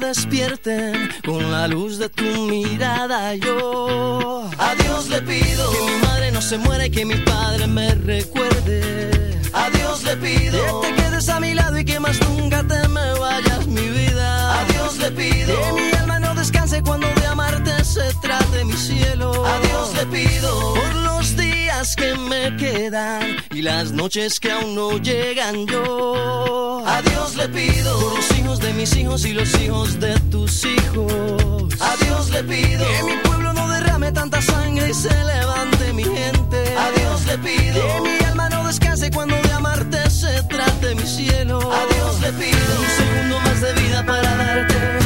despierten con la luz de tu mirada. Yo a Dios le pido que mi madre no se muera y que mi padre me recuerde. A Dios le pido que te quedes a mi lado y que más nunca te me vayas mi vida. A Dios le pido que mi alma no descanse cuando de amarte se trate mi cielo. A Dios le pido por los días que me quedan y las noches que aún no llegan yo. A Dios le pido por los hijos de mis hijos y los hijos de tus hijos. A Dios le pido que mi pueblo no derrame tanta sangre y se levante mi gente. A Dios le pido que mi alma no descanse cuando de amarte se trate mi cielo. A Dios le pido un segundo más de vida para darte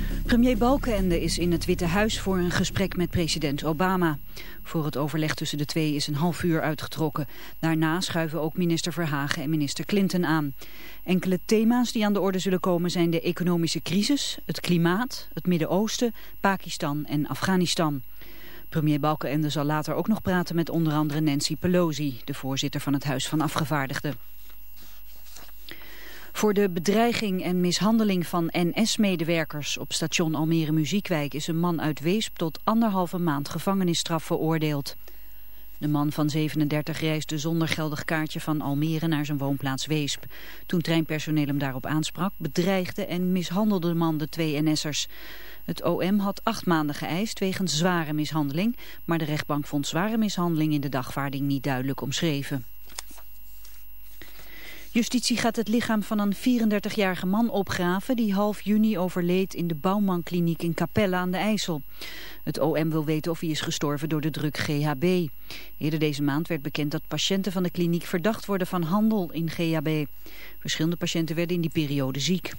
Premier Balkenende is in het Witte Huis voor een gesprek met president Obama. Voor het overleg tussen de twee is een half uur uitgetrokken. Daarna schuiven ook minister Verhagen en minister Clinton aan. Enkele thema's die aan de orde zullen komen zijn de economische crisis, het klimaat, het Midden-Oosten, Pakistan en Afghanistan. Premier Balkenende zal later ook nog praten met onder andere Nancy Pelosi, de voorzitter van het Huis van Afgevaardigden. Voor de bedreiging en mishandeling van NS-medewerkers op station Almere Muziekwijk is een man uit Weesp tot anderhalve maand gevangenisstraf veroordeeld. De man van 37 reisde zonder geldig kaartje van Almere naar zijn woonplaats Weesp. Toen treinpersoneel hem daarop aansprak, bedreigde en mishandelde de man de twee NS'ers. Het OM had acht maanden geëist wegens zware mishandeling, maar de rechtbank vond zware mishandeling in de dagvaarding niet duidelijk omschreven. Justitie gaat het lichaam van een 34-jarige man opgraven die half juni overleed in de Bouwmankliniek in Capelle aan de IJssel. Het OM wil weten of hij is gestorven door de druk GHB. Eerder deze maand werd bekend dat patiënten van de kliniek verdacht worden van handel in GHB. Verschillende patiënten werden in die periode ziek.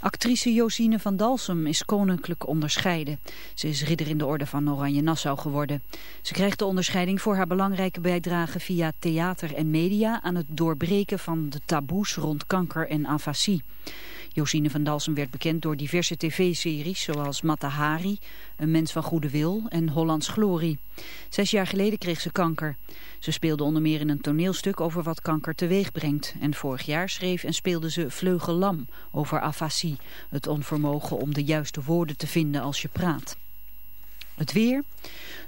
Actrice Josine van Dalsem is koninklijk onderscheiden. Ze is ridder in de orde van Oranje Nassau geworden. Ze krijgt de onderscheiding voor haar belangrijke bijdrage via theater en media aan het doorbreken van de taboes rond kanker en afasie. Josine van Dalsem werd bekend door diverse tv-series zoals Matahari, Een mens van goede wil en Hollands Glorie. Zes jaar geleden kreeg ze kanker. Ze speelde onder meer in een toneelstuk over wat kanker teweeg brengt. En vorig jaar schreef en speelde ze Vleugellam over afasie, het onvermogen om de juiste woorden te vinden als je praat. Het weer,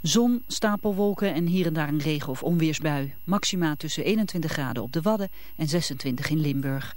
zon, stapelwolken en hier en daar een regen- of onweersbui. Maxima tussen 21 graden op de Wadden en 26 in Limburg.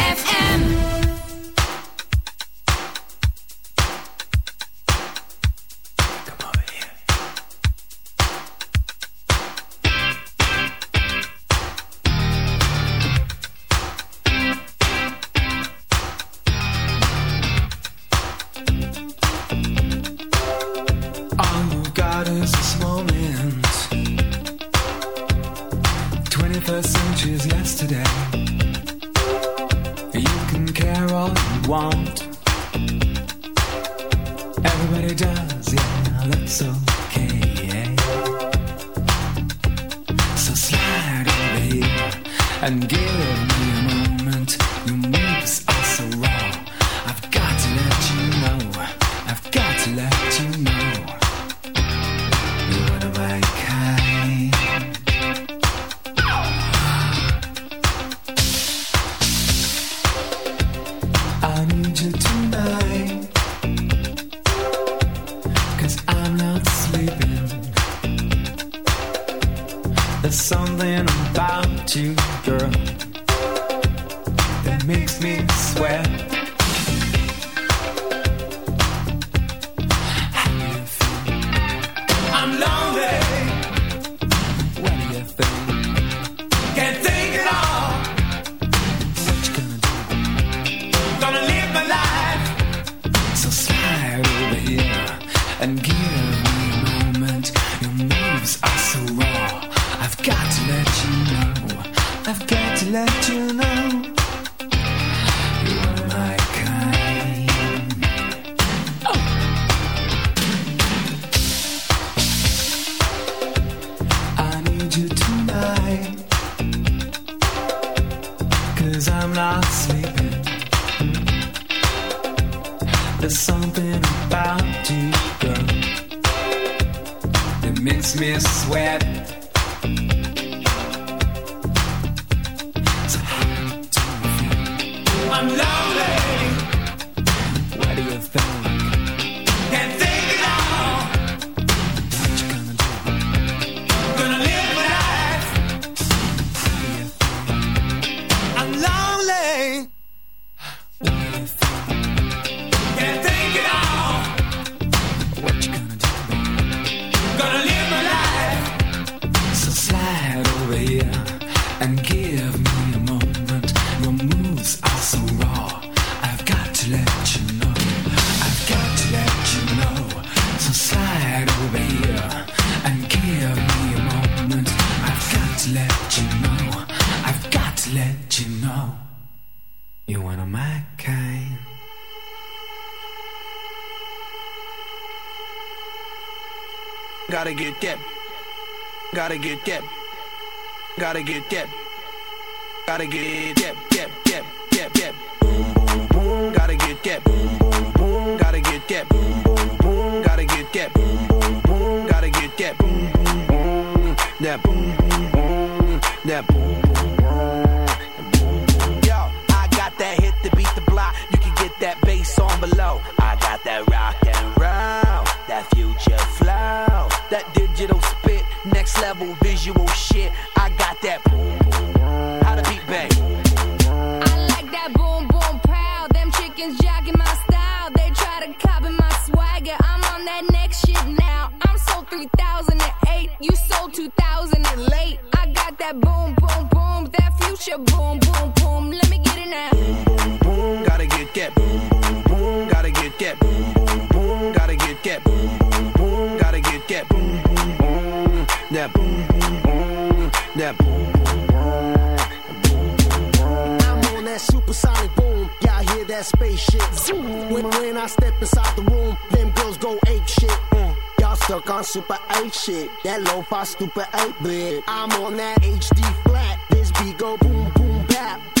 taken care of and want. Everybody does, yeah, that's okay. Yeah. So slide over here and give Gotta get that. Gotta get that. that spaceship. When, when I step inside the room, them girls go ape shit. Mm. Y'all stuck on super ape shit. That low fi stupid ape bit. I'm on that HD flat. This beat go boom, boom, bap.